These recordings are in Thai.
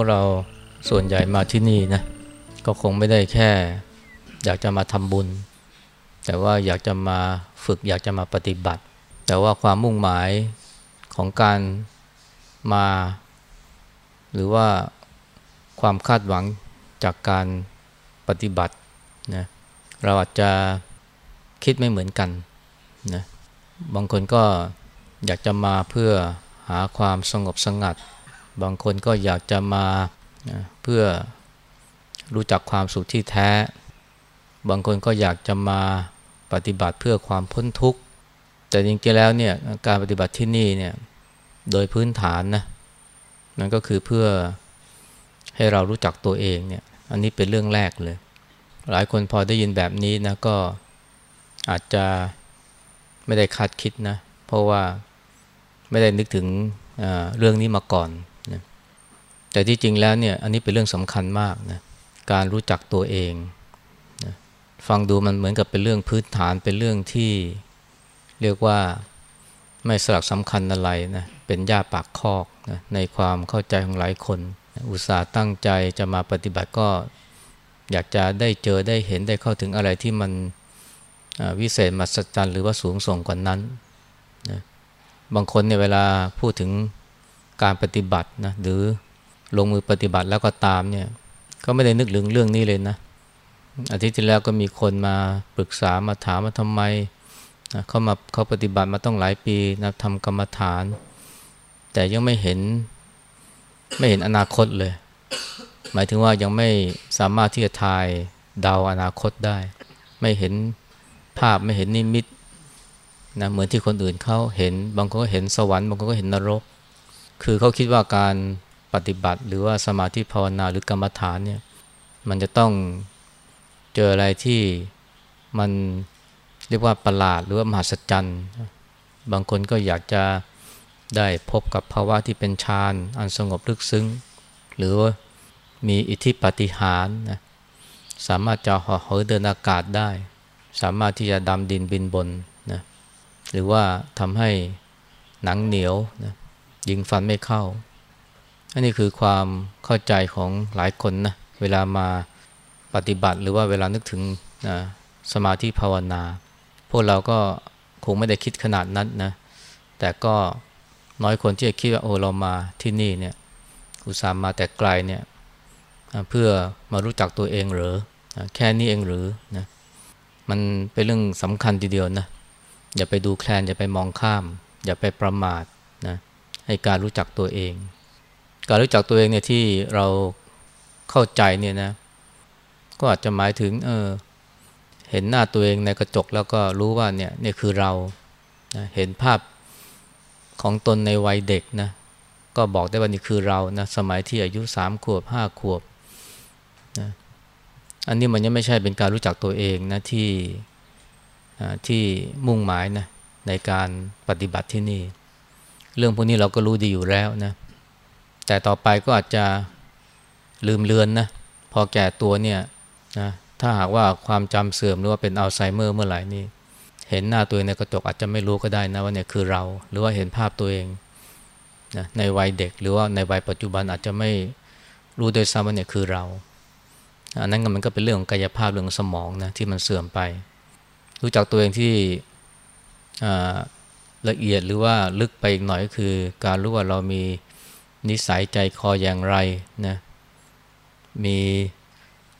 พวกเราส่วนใหญ่มาที่นี่นะก็คงไม่ได้แค่ อยากจะมาทำบุญ แต่ว่าอยากจะมาฝึกอยากจะมาปฏิบัติ แต่ว่าความมุ่งหมายของการมา หรือว่าความคาดหวังจากการปฏิบัตินะเราอาจจะคิดไม่เหมือนกันนะบางคนก็อยากจะมาเพื่อหาความสงบสงัด บางคนก็อยากจะมาเพื่อรู้จักความสุขที่แท้ บางคนก็อยากจะมาปฏิบัติเพื่อความพ้นทุกข์ แต่จริงๆแล้วเนี่ยการปฏิบัติที่นี่เนี่ยโดยพื้นฐานนะนั่นก็คือเพื่อให้เรารู้จักตัวเองเนี่ยอันนี้เป็นเรื่องแรกเลย หลายคนพอได้ยินแบบนี้นะก็อาจจะไม่ได้คาดคิดนะ เพราะว่าไม่ได้นึกถึงเรื่องนี้มาก่อน แต่ที่จริงแล้วเนี่ยอันนี้เป็นเรื่องสำคัญมากนะการรู้จักตัวเองนะฟังดูมันเหมือนกับเป็นเรื่องพื้นฐานเป็นเรื่องที่เรียกว่าไม่สลักสำคัญอะไรนะเป็นหญ้าปากคอกนะในความเข้าใจของหลายคน อุตส่าห์ตั้งใจจะมาปฏิบัติก็ อยากจะได้เจอได้เห็นได้เข้าถึงอะไรที่มันวิเศษมหัศจรรย์หรือว่าสูงส่งกว่านั้นนะบางคนเนี่ยเวลาพูดถึงการปฏิบัตินะหรือ ลงมือปฏิบัติแล้วก็ตามเนี่ย ก็ไม่ได้นึกถึงเรื่องนี้เลยนะ อาทิตย์ที่แล้วก็มีคนมาปรึกษามาถามว่าทำไมนะเขามาเขาปฏิบัติมาต้องหลายปีนะทำกรรมฐาน แต่ยังไม่เห็นไม่เห็นอนาคตเลย หมายถึงว่ายังไม่สามารถที่จะทายเดาอนาคตได้ ไม่เห็นภาพไม่เห็นนิมิตนะเหมือนที่คนอื่นเขาเห็น บางคนก็เห็นสวรรค์บางคนก็เห็นนรก คือเขาคิดว่าการ ปฏิบัติ หรือว่าสมาธิภาวนาหรือกรรมฐานเนี่ยมันจะต้องเจออะไรที่มันเรียกว่าประหลาดหรือว่ามหัศจรรย์ บางคนก็อยากจะได้พบกับภาวะที่เป็นฌานอันสงบลึกซึ้ง หรือว่ามีอิทธิปฏิหารนะสามารถจะห่อเหินเดินอากาศได้ สามารถที่จะดำดินบินบนนะหรือว่าทำให้หนังเหนียวนะยิงฟันไม่เข้า อันนี้คือความเข้าใจของหลายคนนะเวลามาปฏิบัติหรือว่าเวลานึกถึงนะสมาธิภาวนา พวกเราก็คงไม่ได้คิดขนาดนั้นนะแต่ก็น้อยคนที่จะคิดว่าโอ้เรามาที่นี่เนี่ยอุตส่าห์มาแต่ไกลเนี่ยเพื่อมารู้จักตัวเองหรือแค่นี้เองหรือนะมันเป็นเรื่องสำคัญทีเดียวนะอย่าไปดูแคลนอย่าไปมองข้าม อย่าไปประมาทนะให้การรู้จักตัวเอง การรู้จักตัวเองเนี่ยที่เราเข้าใจเนี่ยนะ ก็อาจจะหมายถึง เออ เห็นหน้าตัวเองในกระจกแล้วก็รู้ว่าเนี่ยนี่คือเรานะเห็นภาพของตนในวัยเด็กนะ ก็บอกได้ว่านี่คือเรานะ สมัยที่อายุสามขวบห้าขวบนะอันนี้มันยังไม่ใช่เป็นการรู้จักตัวเองนะที่ที่มุ่งหมายนะในการปฏิบัติที่นี่ เรื่องพวกนี้เราก็รู้ดีอยู่แล้วนะ แต่ต่อไปก็อาจจะลืมเลือนนะพอแก่ตัวเนี่ยนะถ้าหากว่าความจำเสื่อมหรือว่าเป็นอัลไซเมอร์เมื่อไหร่นี่เห็นหน้าตัวเองในกระจกอาจจะไม่รู้ก็ได้นะว่าเนี่ยคือเรา หรือว่าเห็นภาพตัวเองนะในวัยเด็กหรือว่าในวัยปัจจุบันอาจจะไม่รู้โดยซ้ำว่าเนี่ยคือเราอันนั้นมันก็เป็นเรื่องของกายภาพเรื่องสมองนะที่มันเสื่อมไป รู้จักตัวเองที่ละเอียดหรือว่าลึกไปอีกหน่อยก็คือ การรู้ว่าเรามี นิสัยใจคออย่างไรนะมี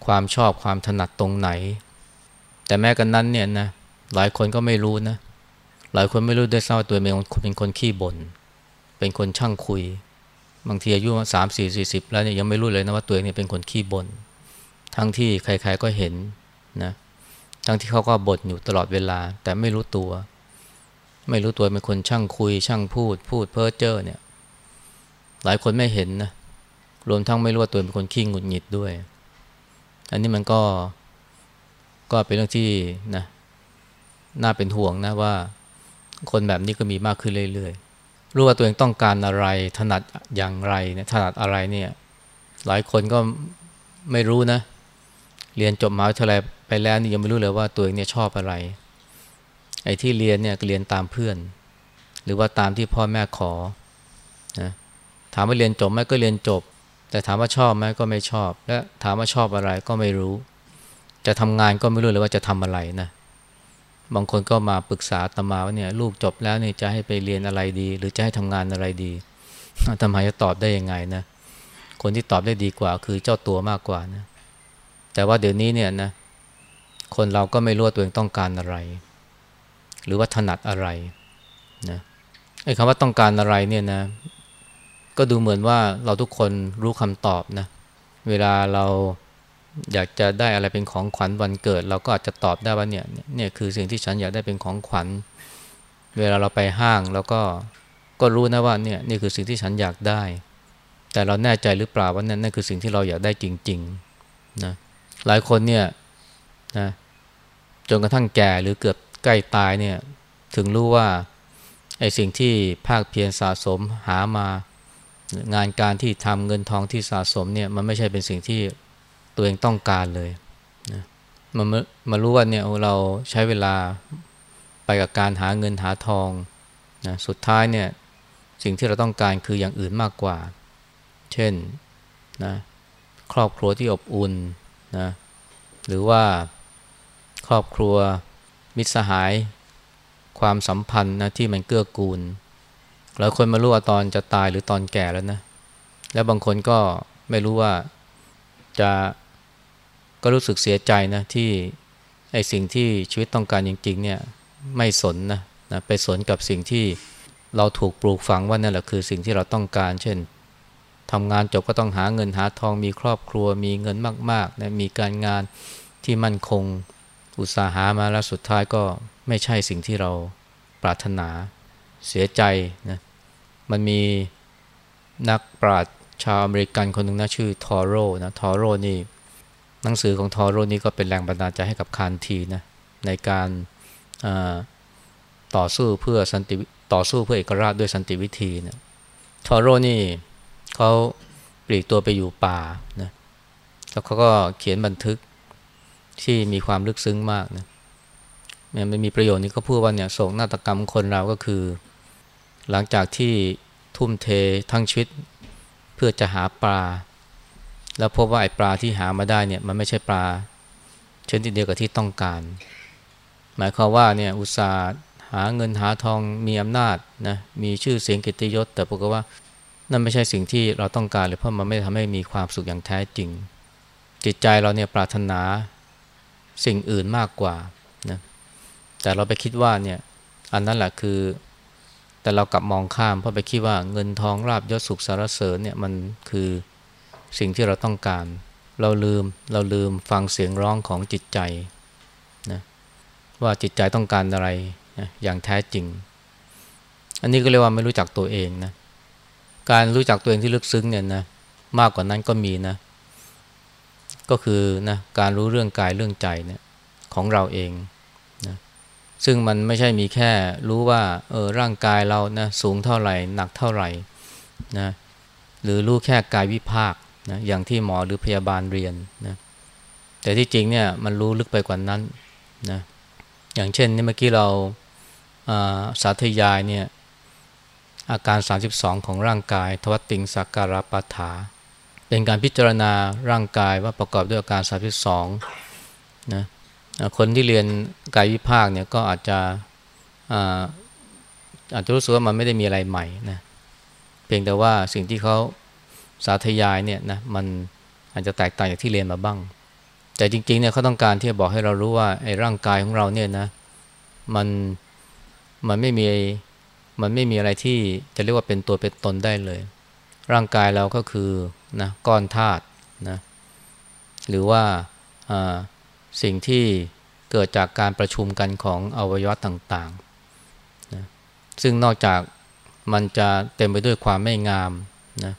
ความชอบความถนัดตรงไหน แต่แม้กันนั้นเนี่ยนะหลายคนก็ไม่รู้นะหลายคนไม่รู้ด้วยซ้ำตัวเองเป็นคนขี้บน่นเป็นคนช่างคุย บางทีอายุสามสี่สี่สิบแล้วเนี่ยยังไม่รู้เลยนะว่าตัวเองเนี่ยเป็นคนขี้บน่นทั้งที่ใครๆก็เห็นนะทั้งที่เขาก็บ่นอยู่ตลอดเวลา แต่ไม่รู้ตัว ไม่รู้ตัวเป็นคนช่างคุย ช่างพูด พูดเพ้อเจ้อเนี่ย หลายคนไม่เห็นนะรวมทั้งไม่รู้ว่าตัวเป็นคนขี้งุดหงิดด้วย อันนี้มันก็ก็เป็นเรื่องที่นะน่าเป็นห่วงนะว่า คนแบบนี้ก็มีมากขึ้นเรื่อยๆ รู้ว่าตัวเองต้องการอะไรถนัดอย่างไรเนี่ยถนัดอะไรเนี่ย หลายคนก็ไม่รู้นะ เรียนจบมหาวิทยาลัยไปแล้วนี่ยังไม่รู้เลยว่าตัวเองเนี่ยชอบอะไร ไอ้ที่เรียนเนี่ยเรียนตามเพื่อน หรือว่าตามที่พ่อแม่ขอนะ ถามว่าเรียนจบไหมก็เรียนจบ แต่ถามว่าชอบไหมก็ไม่ชอบ และถามว่าชอบอะไรก็ไม่รู้ จะทำงานก็ไม่รู้เลยว่าจะทำอะไรนะบางคนก็มาปรึกษาตมาว่าเนี่ยลูกจบแล้วเนี่ยจะให้ไปเรียนอะไรดี หรือจะให้ทำงานอะไรดีทำไมจะตอบได้ยังไงนะคนที่ตอบได้ดีกว่าคือเจ้าตัวมากกว่านะแต่ว่าเดี๋ยวนี้เนี่ยนะคนเราก็ไม่รู้ตัวเองต้องการอะไร หรือว่าถนัดอะไรนะไอ้คำว่าต้องการอะไรเนี่ยนะ ก็ดูเหมือนว่าเราทุกคนรู้คำตอบนะ เวลาเราอยากจะได้อะไรเป็นของขวัญวันเกิด เราก็อาจจะตอบได้ว่าเนี่ยเนี่ยคือสิ่งที่ฉันอยากได้เป็นของขวัญ เวลาเราไปห้างเราก็ก็รู้นะว่าเนี่ยนี่คือสิ่งที่ฉันอยากได้ แต่เราแน่ใจหรือเปล่าว่านั่นนั่นคือสิ่งที่เราอยากได้จริงๆนะหลายคนเนี่ยนะจนกระทั่งแก่หรือเกือบใกล้ตายเนี่ยถึงรู้ว่าไอ้สิ่งที่ภาคเพียรสะสมหามา งานการที่ทำเงินทองที่สะสมเนี่ยมันไม่ใช่เป็นสิ่งที่ตัวเองต้องการเลยนะมันมารู้ว่าเนี่ยเราใช้เวลาไปกับการหาเงินหาทองนะสุดท้ายเนี่ยสิ่งที่เราต้องการคืออย่างอื่นมากกว่า เช่นนะครอบครัวที่อบอุ่นนะหรือว่าครอบครัวมิตรสหาย ความสัมพันธ์นะที่มันเกื้อกูล หลายคนมารู้ว่าตอนจะตายหรือตอนแก่แล้วนะ แล้วบางคนก็ไม่รู้ว่าจะก็รู้สึกเสียใจนะที่ไอ้สิ่งที่ชีวิตต้องการจริงๆเนี่ยไม่สนนะนะไปสนกับสิ่งที่เราถูกปลูกฝังว่านั่นแหละคือสิ่งที่เราต้องการ เช่นทำงานจบก็ต้องหาเงินหาทองมีครอบครัว มีเงินมากๆนะมีการงานที่มั่นคงอุตสาหามาแล้วสุดท้ายก็ไม่ใช่สิ่งที่เราปรารถนา เสียใจนะมันมีนักปราชญ์ชาวอเมริกันคนหนึ่งนะชื่อทอโร่นะทอโร่นี่หนังสือของทอโร่นี่ก็เป็นแรงบันดาลใจให้กับคานทีนะในการต่อสู้เพื่อสันติต่อสู้เพื่อเอกราชด้วยสันติวิธีนะทอโร่นี่เขาปลีกตัวไปอยู่ป่านะแล้วเขาก็เขียนบันทึกที่มีความลึกซึ้งมากนะมันมีประโยชน์นี้ก็พูดว่าเนี่ยโศกนาฏกรรมคนเราก็คือ หลังจากที่ทุ่มเททั้งชีวิตเพื่อจะหาปลา แล้วพบว่าไอ้ปลาที่หามาได้เนี่ยมันไม่ใช่ปลาชนิดเดียวกับที่ต้องการ หมายความว่าเนี่ยอุตสาห์หาเงินหาทองมีอำนาจนะมีชื่อเสียงกิติยศ แต่ปรากฏว่านั่นไม่ใช่สิ่งที่เราต้องการเลยเพราะมันไม่ทำให้มีความสุขอย่างแท้จริง จิตใจเราเนี่ยปรารถนาสิ่งอื่นมากกว่านะแต่เราไปคิดว่าเนี่ยอันนั้นแหละคือ แต่เรากลับมองข้ามเพราะไปคิดว่าเงินทองราบยศสุขสารเสริญเนี่ยมันคือสิ่งที่เราต้องการ เราลืมเราลืมฟังเสียงร้องของจิตใจนะว่าจิตใจต้องการอะไรนะอย่างแท้จริง อันนี้ก็เรียกว่าไม่รู้จักตัวเองนะการรู้จักตัวเองที่ลึกซึ้งเนี่ยนะมากกว่านั้นก็มีนะ ก็คือนะการรู้เรื่องกายเรื่องใจเนี่ยของเราเอง ซึ่งมันไม่ใช่มีแค่รู้ว่าเออร่างกายเรานะสูงเท่าไหร่ หนักเท่าไหร่นะหรือรู้แค่กายวิภาคนะอย่างที่หมอหรือพยาบาลเรียนนะแต่ที่จริงเนี่ยมันรู้ลึกไปกว่านั้นนะอย่างเช่นนี่เมื่อกี้เราสาธยายเนี่ยอาการ 32 ของร่างกายทวัตติงสักการปาถา เป็นการพิจารณาร่างกายว่าประกอบด้วยอาการ 32นะ คนที่เรียนกายวิภาคเนี่ยก็อาจจะอาอาจจะรู้สึกว่ามันไม่ได้มีอะไรใหม่นะเพียงแต่ว่าสิ่งที่เขาสาธยายเนี่ยนะมันอาจจะแตกต่างจากที่เรียนมาบ้าง แต่จริงๆเนี่ยเขาต้องการที่จะบอกให้เรารู้ว่าไอ้ร่างกายของเราเนี่ยนะมันมันไม่มีมันไม่มีอะไรที่จะเรียกว่าเป็นตัวเป็นตนได้เลย ร่างกายเราก็คือนะก้อนธาตุนะหรือว่า สิ่งที่เกิดจากการประชุมกันของอวัยวะต่างๆนะซึ่งนอกจากมันจะเต็มไปด้วยความไม่งามนะ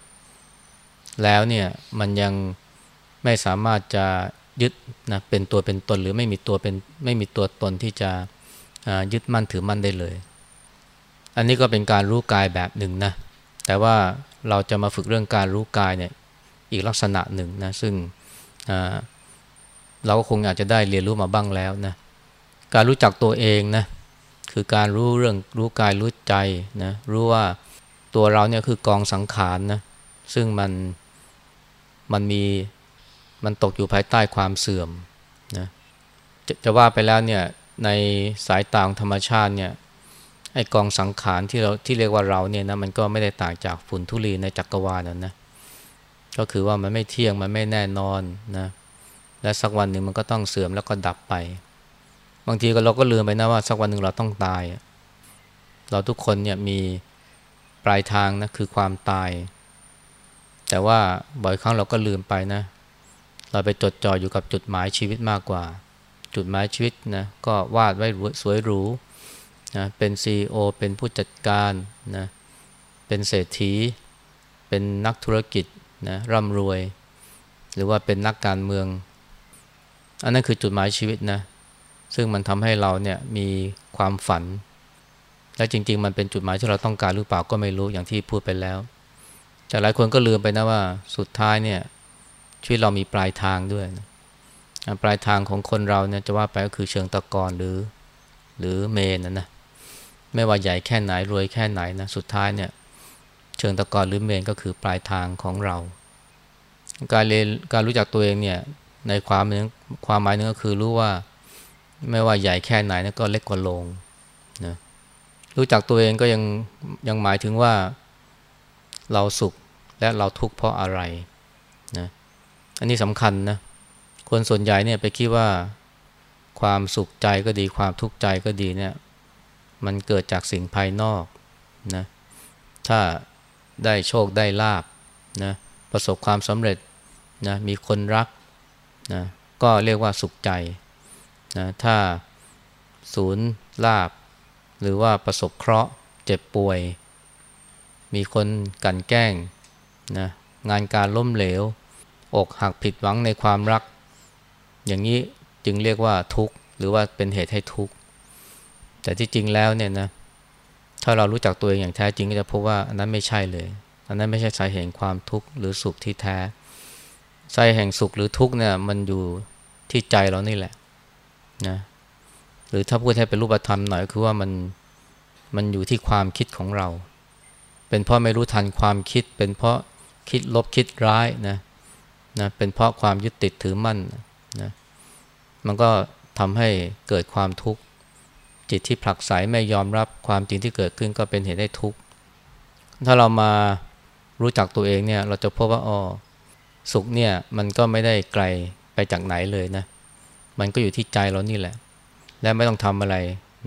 แล้วเนี่ยมันยังไม่สามารถจะยึดนะเป็นตัวเป็นตนหรือไม่มีตัวเป็นไม่มีตัวตนที่จะยึดมั่นถือมั่นได้เลย อันนี้ก็เป็นการรู้กายแบบหนึ่งนะแต่ว่าเราจะมาฝึกเรื่องการรู้กายเนี่ยอีกลักษณะหนึ่งนะซึ่ง เราก็คงอาจจะได้เรียนรู้มาบ้างแล้วนะการรู้จักตัวเองนะคือการรู้เรื่องรู้กายรู้ใจนะรู้ว่าตัวเราเนี่ยคือกองสังขารนะซึ่งมันมันมีมันตกอยู่ภายใต้ความเสื่อมนะจะจะว่าไปแล้วเนี่ยในสายตาของธรรมชาติเนี่ยไอกองสังขารที่เราที่เรียกว่าเราเนี่ยนะมันก็ไม่ได้ต่างจากฝุ่นทุลีในจักรวาลนั่นนะก็คือว่ามันไม่เที่ยงมันไม่แน่นอนนะ และสักวันหนึ่งมันก็ต้องเสื่อมแล้วก็ดับไป บางทีก็เราก็ลืมไปนะว่าสักวันหนึ่งเราต้องตาย เราทุกคนเนี่ยมีปลายทางนะคือความตาย แต่ว่าบ่อยครั้งเราก็ลืมไปนะ เราไปจดจ่ออยู่กับจุดหมายชีวิตมากกว่า จุดหมายชีวิตนะก็วาดไว้สวยหรูนะเป็นซีอเป็นผู้จัดการนะเป็นเศรษฐี เป็นนักธุรกิจนะร่ำรวย หรือว่าเป็นนักการเมือง อันนั้นคือจุดหมายชีวิตนะ ซึ่งมันทำให้เราเนี่ยมีความฝัน และจริง ๆ มันเป็นจุดหมายที่เราต้องการหรือเปล่าก็ไม่รู้อย่างที่พูดไปแล้ว แต่หลายคนก็ลืมไปนะว่าสุดท้ายเนี่ยชีวิตเรามีปลายทางด้วยนะปลายทางของคนเราเนี่ยจะว่าไปก็คือเชิงตะกอนหรือ หรือเมนนะนะไม่ว่าใหญ่แค่ไหนรวยแค่ไหนนะสุดท้ายเนี่ย เชิงตะกอนหรือเมนก็คือปลายทางของเรา การเรียนการรู้จักตัวเองเนี่ย ในความนึงความหมายนึงก็คือรู้ว่าไม่ว่าใหญ่แค่ไหนนะก็เล็กกว่าโลงนะรู้จักตัวเองก็ยังยังหมายถึงว่าเราสุขและเราทุกข์เพราะอะไรนะอันนี้สำคัญนะคนส่วนใหญ่เนี่ยไปคิดว่าความสุขใจก็ดีความทุกข์ใจก็ดีเนี่ยมันเกิดจากสิ่งภายนอกนะถ้าได้โชคได้ลาบนะประสบความสำเร็จนะมีคนรัก นะก็เรียกว่าสุขใจนะถ้าศูนย์ลาบ หรือว่าประสบเคราะห์เจ็บป่วย มีคนกันแกล้งนะงานการล้มเหลว อกหักผิดหวังในความรัก อย่างนี้จึงเรียกว่าทุกข์ หรือว่าเป็นเหตุให้ทุกข์ แต่ที่จริงแล้วเนี่ยนะถ้าเรารู้จักตัวเองอย่างแท้จริงก็จะพบว่าอันนั้นไม่ใช่เลย อันนั้นไม่ใช่สาเหตุความทุกข์หรือสุขที่แท้ สาเหตุแห่งสุขหรือทุกข์เนี่ยมันอยู่ที่ใจเรานี่แหละนะหรือถ้าพูดให้เป็นรูปธรรมหน่อยคือว่ามันมันอยู่ที่ความคิดของเรา เป็นเพราะไม่รู้ทันความคิด เป็นเพราะคิดลบคิดร้ายนะนะเป็นเพราะความยึดติดถือมั่นนะมันก็ทำให้เกิดความทุกข์จิตที่ผลักไสไม่ยอมรับความจริงที่เกิดขึ้นก็เป็นเหตุให้ทุกข์ถ้าเรามารู้จักตัวเองเนี่ย เราจะพบว่าอ๋อ สุขเนี่ยมันก็ไม่ได้ไกลไปจากไหนเลยนะ มันก็อยู่ที่ใจเรานี่แหละ และไม่ต้องทำอะไร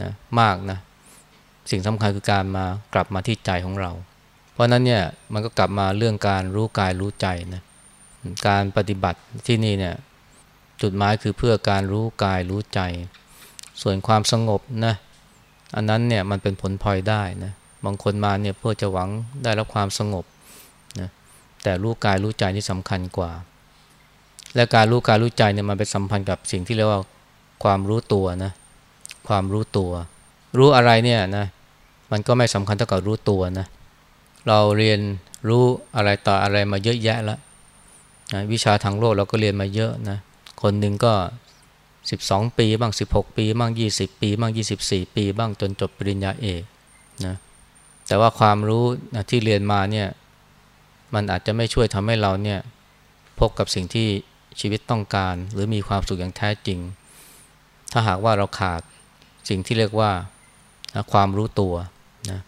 นะมากนะ สิ่งสำคัญคือการมากลับมาที่ใจของเรา เพราะนั้นเนี่ยมันก็กลับมาเรื่องการรู้กายรู้ใจนะ การปฏิบัติที่นี่เนี่ยจุดหมายคือเพื่อการรู้กายรู้ใจ ส่วนความสงบนะอันนั้นเนี่ยมันเป็นผลพลอยได้นะบางคนมาเนี่ยเพื่อจะหวังได้รับความสงบ แต่รู้กายรู้ใจนี่สำคัญกว่า และการรู้การรู้ใจเนี่ยมันไปสัมพันธ์กับสิ่งที่เรียกว่าความรู้ตัวนะ ความรู้ตัว รู้อะไรเนี่ยนะมันก็ไม่สำคัญเท่ากับรู้ตัวนะเราเรียนรู้อะไรต่ออะไรมาเยอะแยะแล้วนะวิชาทางโลกเราก็เรียนมาเยอะนะคนหนึ่งก็ 12 ปีบ้าง 16 ปีบ้าง 20 ปีบ้าง 24 ปีบ้างจนจบปริญญาเอกนะแต่ว่าความรู้นะที่เรียนมาเนี่ย มันอาจจะไม่ช่วยทำให้เราเนี่ยพบกับสิ่งที่ชีวิตต้องการ หรือมีความสุขอย่างแท้จริง ถ้าหากว่าเราขาดสิ่งที่เรียกว่าความรู้ตัวนะ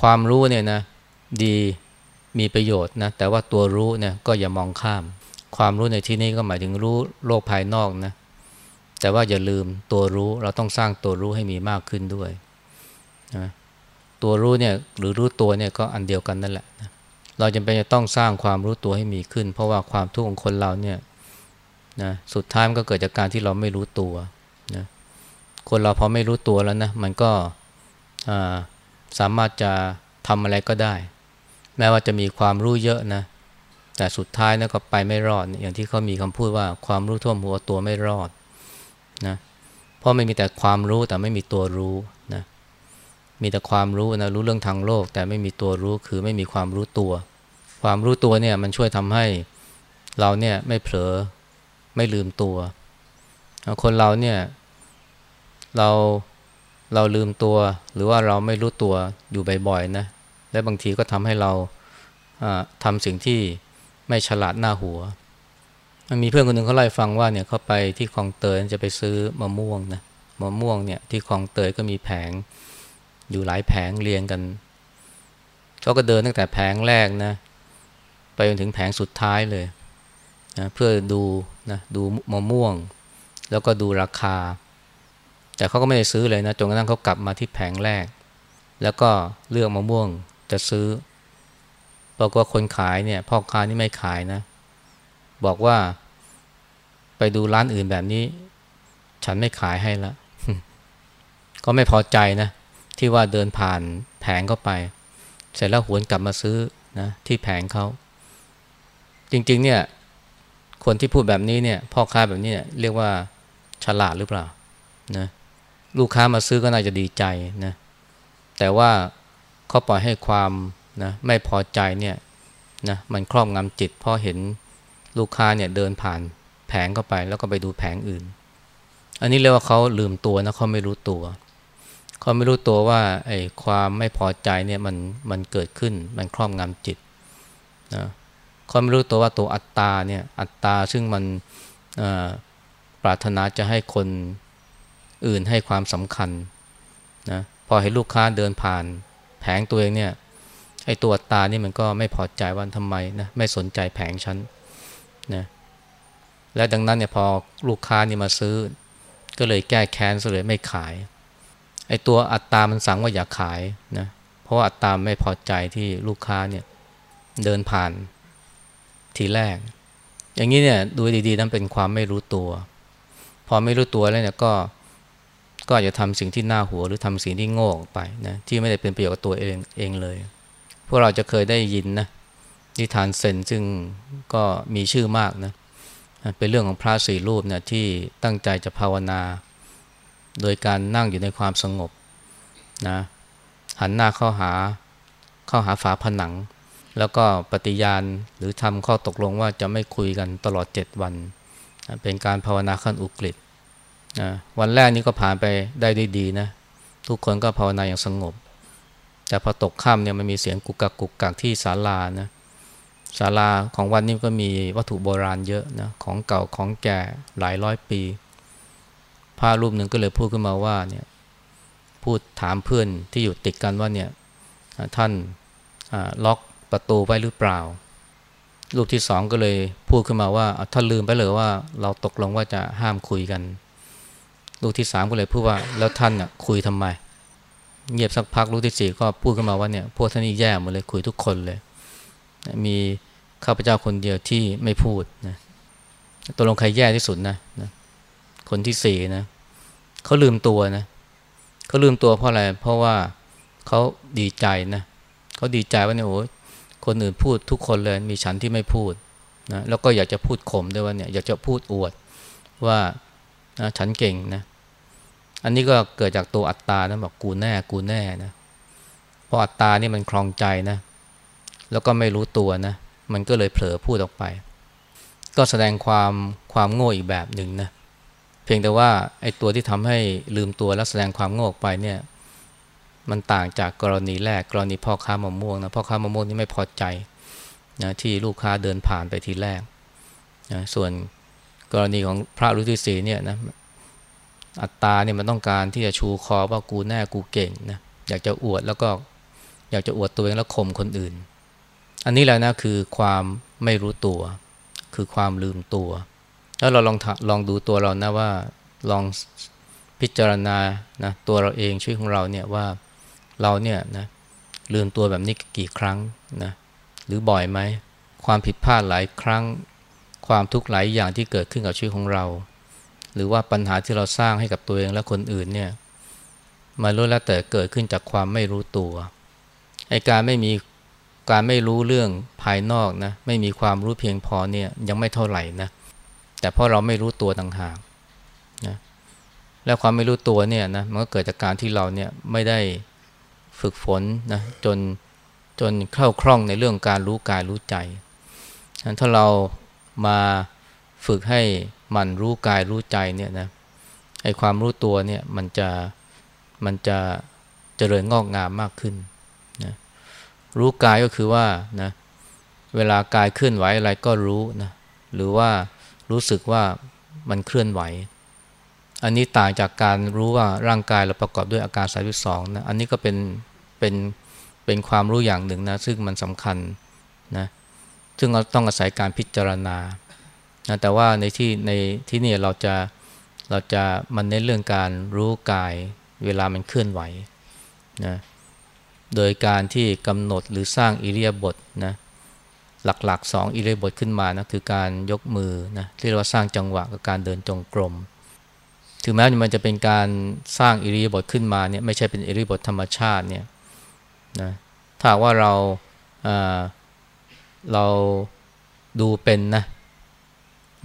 ความรู้เนี่ยนะดีมีประโยชน์นะแต่ว่าตัวรู้เนี่ยก็อย่ามองข้าม ความรู้ในที่นี้ก็หมายถึงรู้โลกภายนอกนะแต่ว่าอย่าลืมตัวรู้เราต้องสร้างตัวรู้ให้มีมากขึ้นด้วยนะตัวรู้เนี่ยหรือรู้ตัวเนี่ยก็อันเดียวกันนั่นแหละนะ เราจำเป็นจะต้องสร้างความรู้ตัวให้มีขึ้น เพราะว่าความทุกข์ของคนเราเนี่ยนะสุดท้ายมันก็เกิดจากการที่เราไม่รู้ตัวนะคนเราพอไม่รู้ตัวแล้วนะมันก็สามารถจะทำอะไรก็ได้ แม้ว่าจะมีความรู้เยอะนะแต่สุดท้ายนะก็ไปไม่รอด อย่างที่เขามีคำพูดว่าความรู้ท่วมหัวตัวไม่รอดนะเพราะไม่มีแต่ความรู้แต่ไม่มีตัวรู้นะมีแต่ความรู้นะรู้เรื่องทางโลก แต่ไม่มีตัวรู้คือไม่มีความรู้ตัว ความรู้ตัวเนี่ยมันช่วยทำให้เราเนี่ยไม่เผลอไม่ลืมตัว คนเราเนี่ยเราเราลืมตัว หรือว่าเราไม่รู้ตัวอยู่บ่อยๆนะและบางทีก็ทำให้เราทำสิ่งที่ไม่ฉลาดหน้าหัว มันมีเพื่อนคนหนึ่งเขาเล่าให้ฟังว่าเนี่ยเขาไปที่คลองเตยจะไปซื้อมะม่วงนะมะม่วงเนี่ยที่คลองเตยก็มีแผงอยู่หลายแผงเรียงกันเขาก็เดินตั้งแต่แผงแรกนะ ไปจนถึงแผงสุดท้ายเลยนะเพื่อดูนะดูมะม่วง แล้วก็ดูราคา แต่เขาก็ไม่ได้ซื้อเลยนะจนกระทั่งเขากลับมาที่แผงแรก แล้วก็เลือกมะม่วงจะซื้อบอกว่าคนขายเนี่ยพ่อค้านี่ไม่ขายนะ บอกว่าไปดูร้านอื่นแบบนี้ ฉันไม่ขายให้ละก็ไม่พอใจนะ ที่ว่าเดินผ่านแผงเข้าไป เสร็จแล้วหวนกลับมาซื้อนะที่แผงเขา จริง ๆ เนี่ยคนที่พูดแบบนี้เนี่ยพ่อค้าแบบนี้เนี่ยเรียกว่าฉลาดหรือเปล่านะลูกค้ามาซื้อก็น่าจะดีใจนะแต่ว่าเขาปล่อยให้ความนะไม่พอใจเนี่ยนะมันครอบงำจิตเพราะเห็นลูกค้าเนี่ยเดินผ่านแผงเข้าไป แล้วก็ไปดูแผงอื่น อันนี้เรียกว่าเขาลืมตัวนะเขาไม่รู้ตัวเขาไม่รู้ตัวว่าไอ้ความไม่พอใจเนี่ยมันมันเกิดขึ้นมันครอบงำจิตนะ เขาไม่รู้ตัวว่าตัวอัตตาเนี่ยอัตตาซึ่งมันปรารถนาจะให้คนอื่นให้ความสำคัญนะพอเห็นลูกค้าเดินผ่านแผงตัวเองเนี่ยไอ้ตัวตานี่มันก็ไม่พอใจว่าทำไมนะไม่สนใจแผงฉันนะและดังนั้นเนี่ยพอลูกค้านี่มาซื้อ ก็เลยแก้แค้นเลยไม่ขายไอ้ตัวอัตตามันสั่งว่าอย่าขายนะเพราะว่าอัตตาไม่พอใจที่ลูกค้าเนี่ยเดินผ่าน ทีแรก อย่างนี้เนี่ยดูดีๆนั้นเป็นความไม่รู้ตัว พอไม่รู้ตัวแล้วเนี่ยก็ก็อาจจะทำสิ่งที่น่าหัวหรือทำสิ่งที่โง่ไปนะที่ไม่ได้เป็นประโยชน์กับตัวเองเองเลย พวกเราจะเคยได้ยินนะนิทานเซนซึ่งก็มีชื่อมากนะเป็นเรื่องของพระสี่รูปเนะที่ตั้งใจจะภาวนา โดยการนั่งอยู่ในความสงบนะหันหน้าเข้าหาเข้าหาฝาผนัง แล้วก็ปฏิญาณหรือทำข้อตกลงว่าจะไม่คุยกันตลอดเจ็ดวัน เป็นการภาวนาขั้นอุกฤษนะวันแรกนี้ก็ผ่านไปได้ดีดีนะ ทุกคนก็ภาวนาอย่างสงบ แต่พอตกค่ำเนี่ยมันมีเสียงกุกกักกุกกักที่ศาลานะศาลาของวัดนี้ก็มีวัตถุโบราณเยอะนะของเก่าของแก่หลายร้อยปีพระรูปหนึ่งก็เลยพูดขึ้นมาว่าเนี่ยพูดถามเพื่อนที่อยู่ติดกันว่าเนี่ยท่านล็อก ประตูไว้หรือเปล่ารูปที่สองก็เลยพูดขึ้นมาว่าท่านลืมไปเลยว่าเราตกลงว่าจะห้ามคุยกัน ลูกที่สามก็เลยพูดว่าแล้วท่านอะคุยทำไม เงียบสักพักลูกที่สี่ก็พูดขึ้นมาว่าเนี่ยพวกท่านนี่แย่หมดเลยคุยทุกคนเลย มีข้าพเจ้าคนเดียวที่ไม่พูดนะตัวลงใครแย่ที่สุดนะนะคนที่สี่นะเขาลืมตัวนะเขาลืมตัวเพราะอะไรเพราะว่าเขาดีใจนะเขาดีใจว่าเนี่ยโอ้ คนอื่นพูดทุกคนเลยมีฉันที่ไม่พูดนะแล้วก็อยากจะพูดข่มด้วยว่าเนี่ยอยากจะพูดอวดว่านะฉันเก่งนะอันนี้ก็เกิดจากตัวอัตตานะบอกกูแน่กูแน่นะเพราะอัตตานี่มันคลองใจนะ แล้วก็ไม่รู้ตัวนะ มันก็เลยเผลอพูดออกไป ก็แสดงความความโง่อีกแบบหนึ่งนะเพียงแต่ว่าไอ้ตัวที่ทำให้ลืมตัวแล้วแสดงความโง่ออกไปเนี่ย มันต่างจากกรณีแรกกรณีพ่อค้ามะม่วงนะพ่อค้ามะม่วงนี่ไม่พอใจนะที่ลูกค้าเดินผ่านไปทีแรกนะส่วนกรณีของพระฤาษีสีเนี่ยนะอัตตาเนี่ยมันต้องการที่จะชูคอว่ากูแน่กูเก่งนะอยากจะอวดแล้วก็อยากจะอวดตัวเองแล้วข่มคนอื่น อันนี้แหละนะคือความไม่รู้ตัว คือความลืมตัว แล้วเราลองลองดูตัวเรานะว่าลองพิจารณานะตัวเราเองชีวิตของเราเนี่ยว่า เราเนี่ยนะลืมตัวแบบนี้กี่ครั้งนะหรือบ่อยไหมความผิดพลาดหลายครั้ง ความทุกข์หลายอย่างที่เกิดขึ้นกับชีวิตของเรา หรือว่าปัญหาที่เราสร้างให้กับตัวเองและคนอื่นเนี่ยมารู้แล้วแต่เกิดขึ้นจากความไม่รู้ตัวไอการไม่มีการไม่รู้เรื่องภายนอกนะไม่มีความรู้เพียงพอเนี่ยยังไม่เท่าไหร่นะแต่เพราะเราไม่รู้ตัวต่างหากนะและความไม่รู้ตัวเนี่ยนะมันก็เกิดจากการที่เราเนี่ยไม่ได้ ฝึกฝนนะจนจนเข้าคล่องในเรื่องการรู้กายรู้ใจถ้าเรามาฝึกให้มันรู้กายรู้ใจเนี่ยนะไอความรู้ตัวเนี่ยมันจะมันจะเจริญงอกงามมากขึ้นนะรู้กายก็คือว่านะเวลากายเคลื่อนไหวอะไรก็รู้นะหรือว่ารู้สึกว่ามันเคลื่อนไหว อันนี้ต่างจากการรู้ว่าร่างกายเราประกอบด้วยอาการ32นะอันนี้ก็เป็น เป็นเป็นความรู้อย่างหนึ่งนะซึ่งมันสำคัญนะซึ่งเราต้องอาศัยการพิจารณานะแต่ว่าในที่ในที่นี่เราจะเราจะมันในเรื่องการรู้กายเวลามันเคลื่อนไหวนะโดยการที่กำหนดหรือสร้างอิริยบถนะหลักๆสองอิริยบถขึ้นมานะคือการยกมือนะที่เราสร้างจังหวะกับการเดินจงกรมถึงแม้มันจะเป็นการสร้างอิริยาบถขึ้นมาเนี่ยไม่ใช่เป็นอิริยาบถธรรมชาติเนี่ย นะถ้าว่าเราเราดูเป็นนะ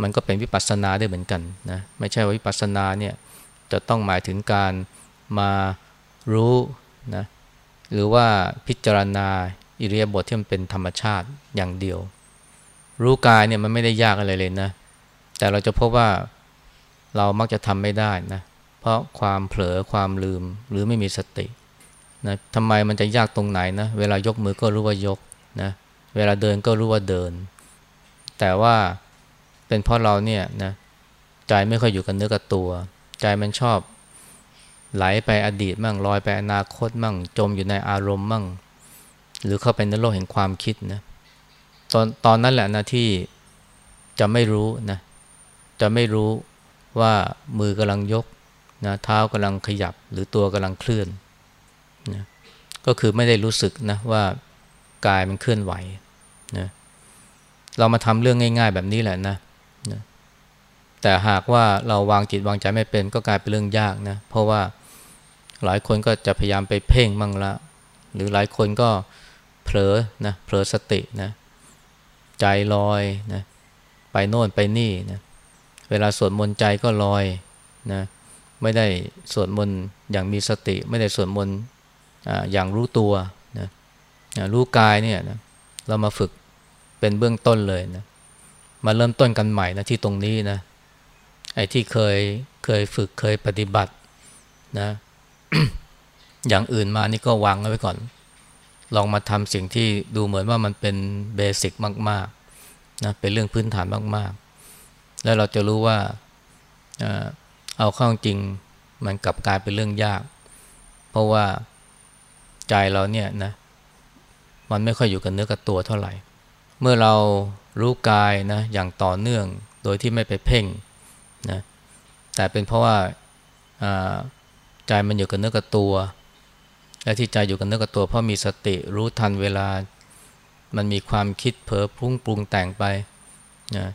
มันก็เป็นวิปัสสนาได้เหมือนกันนะไม่ใช่ว่าวิปัสสนาเนี่ยจะต้องหมายถึงการมารู้นะหรือว่าพิจารณาอิริยาบถที่มันเป็นธรรมชาติอย่างเดียว รู้กายเนี่ยมันไม่ได้ยากอะไรเลยนะ แต่เราจะพบว่าเรามักจะทำไม่ได้นะเพราะความเผลอความลืมหรือไม่มีสติ นะทำไมมันจะยากตรงไหนนะเวลายกมือก็รู้ว่ายกนะเวลาเดินก็รู้ว่าเดิน แต่ว่าเป็นเพราะเราเนี่ยนะใจไม่ค่อยอยู่กับเนื้อกับตัว ใจมันชอบไหลไปอดีตมั่งลอยไปอนาคตมั่ง จมอยู่ในอารมณ์มั่ง หรือเข้าไปในโลกแห่งความคิดนะตอนตอนนั้นแหละนะที่จะไม่รู้นะจะไม่รู้ว่ามือกำลังยกนะเท้ากำลังขยับหรือตัวกำลังเคลื่อน ก็คือไม่ได้รู้สึกนะว่ากายมันเคลื่อนไหวนะเรามาทำเรื่องง่าย ๆ แบบนี้แหละนะนะแต่หากว่าเราวางจิตวางใจไม่เป็นก็กลายเป็นเรื่องยากนะเพราะว่าหลายคนก็จะพยายามไปเพ่งมั่งละ หรือหลายคนก็เผลอนะเผลอสตินะใจลอยนะไปโน่นไปนี่นะเวลาสวดมนต์ใจก็ลอยนะไม่ได้สวดมนต์อย่างมีสติ ไม่ได้สวดมนต์ อย่างรู้ตัวนะรู้กายเนี่ยนะเรามาฝึกเป็นเบื้องต้นเลยนะมาเริ่มต้นกันใหม่นะที่ตรงนี้นะไอ้ที่เคยเคยฝึกเคยปฏิบัตินะอย่างอื่นมานี่ก็วางไว้ก่อน ลองมาทำสิ่งที่ดูเหมือนว่ามันเป็นเบสิกมากๆนะเป็นเรื่องพื้นฐานมากๆ แล้วเราจะรู้ว่าเอาเข้าจริงมันกลับกลายเป็นเรื่องยาก เพราะว่า ใจเราเนี่ยนะมันไม่ค่อยอยู่กับเนื้อกับตัวเท่าไหร่ เมื่อเรารู้กายนะอย่างต่อเนื่องโดยที่ไม่ไปเพ่งนะแต่เป็นเพราะว่าใจมันอยู่กับเนื้อกับตัว และที่ใจอยู่กับเนื้อกับตัว เพราะมีสติรู้ทันเวลา มันมีความคิดเผลอพุ่งปรุงแต่งไปนะ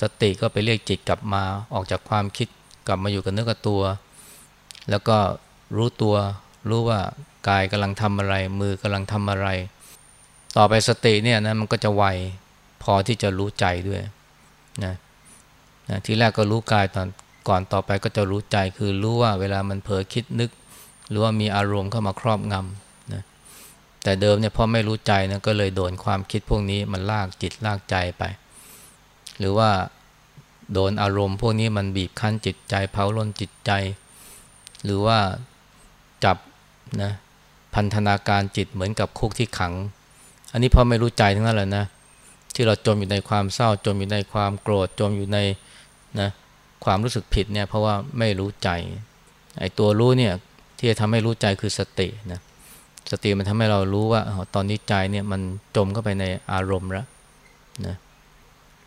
สติก็ไปเรียกจิตกลับมาออกจากความคิดกลับมาอยู่กับเนื้อกับตัว แล้วก็รู้ตัวรู้ว่า กายกำลังทำอะไร มือกำลังทำอะไร ต่อไปสติเนี่ยนะมันก็จะไวพอที่จะรู้ใจด้วยนะนะทีแรกก็รู้กายตอนก่อนต่อไปก็จะรู้ใจคือรู้ว่าเวลามันเผลอคิดนึก หรือว่ามีอารมณ์เข้ามาครอบงำนะแต่เดิมเนี่ยพอไม่รู้ใจนะก็เลยโดนความคิดพวกนี้มันลากจิตลากใจไป หรือว่าโดนอารมณ์พวกนี้มันบีบคั้นจิตใจเผาล้นจิตใจ หรือว่าจับนะ พันธนาการจิตเหมือนกับคุกที่ขัง อันนี้พ่อไม่รู้ใจทั้งนั้นแหละนะ ที่เราจมอยู่ในความเศร้าจมอยู่ในความโกรธจมอยู่ในนะความรู้สึกผิดเนี่ยเพราะว่าไม่รู้ใจไอ้ตัวรู้เนี่ยที่จะทำให้รู้ใจคือสตินะสติมันทำให้เรารู้ว่าตอนนี้ใจเนี่ยมันจมเข้าไปในอารมณ์แล้วนะ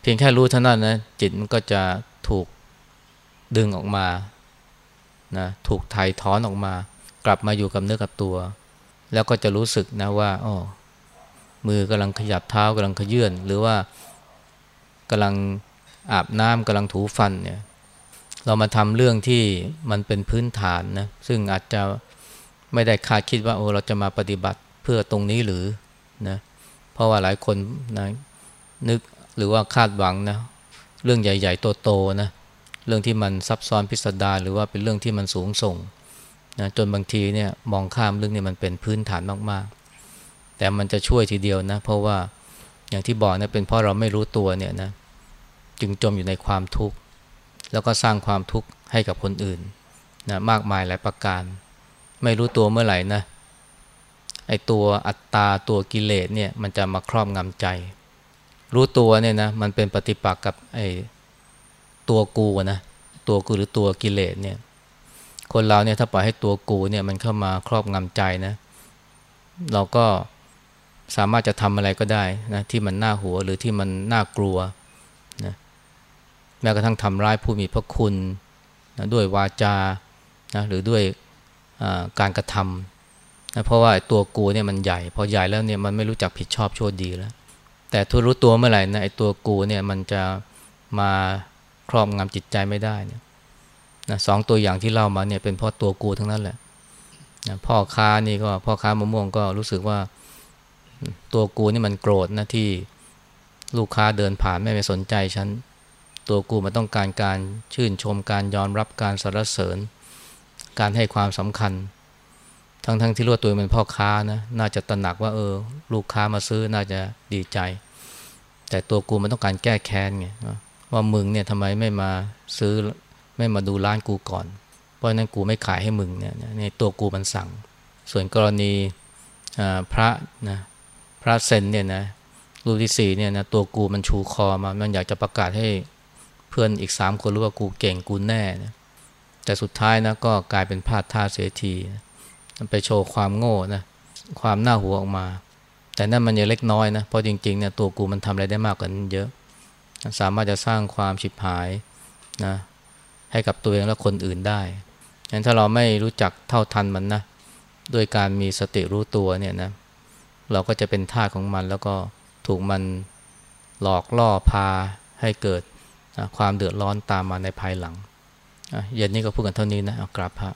เพียงแค่รู้เท่านั้นนะจิตมันก็จะถูกดึงออกมานะถูกไถ่ถอนออกมา กลับมาอยู่กับเนื้อกับตัว แล้วก็จะรู้สึกนะว่าอ๋อมือกำลังขยับเท้ากำลังขยื่นหรือว่ากำลังอาบน้ำกำลังถูฟันเนี่ยเรามาทำเรื่องที่มันเป็นพื้นฐานนะซึ่งอาจจะไม่ได้คาดคิดว่าโอ้เราจะมาปฏิบัติเพื่อตรงนี้หรือนะเพราะว่าหลายคนนะนึกหรือว่าคาดหวังนะเรื่องใหญ่ๆโตๆนะเรื่องที่มันซับซ้อนพิสดารหรือว่าเป็นเรื่องที่มันสูงส่ง นะจนบางทีเนี่ยมองข้ามเรื่องนี้มันเป็นพื้นฐานมากๆ แต่มันจะช่วยทีเดียวนะ เพราะว่าอย่างที่บอกนะเป็นเพราะเราไม่รู้ตัวเนี่ยนะจึงจมอยู่ในความทุกข์ แล้วก็สร้างความทุกข์ให้กับคนอื่นนะมากมายหลายประการ ไม่รู้ตัวเมื่อไหร่นะไอตัวอัตตาตัวกิเลสเนี่ยมันจะมาครอบงำใจ รู้ตัวเนี่ยนะมันเป็นปฏิปักษ์กับไอตัวกูนะตัวกูหรือตัวกิเลสเนี่ย คนเราเนี่ยถ้าปล่อยให้ตัวกูเนี่ยมันเข้ามาครอบงำใจนะ เราก็สามารถจะทำอะไรก็ได้นะที่มันน่าหัวหรือที่มันน่ากลัวนะแม้กระทั่งทำร้ายผู้มีพระคุณนะด้วยวาจานะหรือด้วยการกระทำนะเพราะว่าตัวกูเนี่ยมันใหญ่ พอใหญ่แล้วเนี่ยมันไม่รู้จักผิดชอบชั่วดีแล้ว แต่ทุรู้ตัวเมื่อไหร่นะไอ้ตัวกูเนี่ยมันจะมาครอบงำจิตใจไม่ได้เนี่ย นะสองตัวอย่างที่เล่ามาเนี่ยเป็นเพราะตัวกูทั้งนั้นแหละนะพ่อค้านี่ก็พ่อค้ามะม่วงก็รู้สึกว่าตัวกูนี่มันโกรธนะที่ลูกค้าเดินผ่านไม่ไปสนใจฉันตัวกูมันต้องการการชื่นชมการยอมรับการสรรเสริญ การให้ความสำคัญ ทั้งๆทที่รู้ตัวเป็นพ่อค้านะน่าจะตระหนักว่าเออ ลูกค้ามาซื้อน่าจะดีใจ แต่ตัวกูมันต้องการแก้แค้นไงว่ามึงเนี่ยทำไมไม่มาซื้อ ไม่มาดูร้านกูก่อน เพราะนั้นกูไม่ขายให้มึงเนี่ยในตัวกูมันสั่ง ส่วนกรณีพระนะพระเซนเนี่ยนะรูปที่สี่เนี่ยนะตัวกูมันชูคอมา มันอยากจะประกาศให้เพื่อนอีกสามคนรู้ว่ากูเก่งกูแน่นะแต่สุดท้ายนะก็กลายเป็นพลาดท่าเสียทีมันไปโชว์ความโง่นะความหน้าหัวออกมา แต่นั่นมันยังเล็กน้อยนะเพราะจริงๆเนี่ยตัวกูมันทำอะไรได้มากกว่านั้นเยอะ สามารถจะสร้างความฉิบหายนะ ให้กับตัวเองและคนอื่นได้งั้นถ้าเราไม่รู้จักเท่าทันมันนะด้วยการมีสติรู้ตัวเนี่ยนะเราก็จะเป็นท่าของมันแล้วก็ถูกมันหลอกล่อพาให้เกิดความเดือดร้อนตามมาในภายหลังเย็นนี้ก็พูดกันเท่านี้นะกราบพระ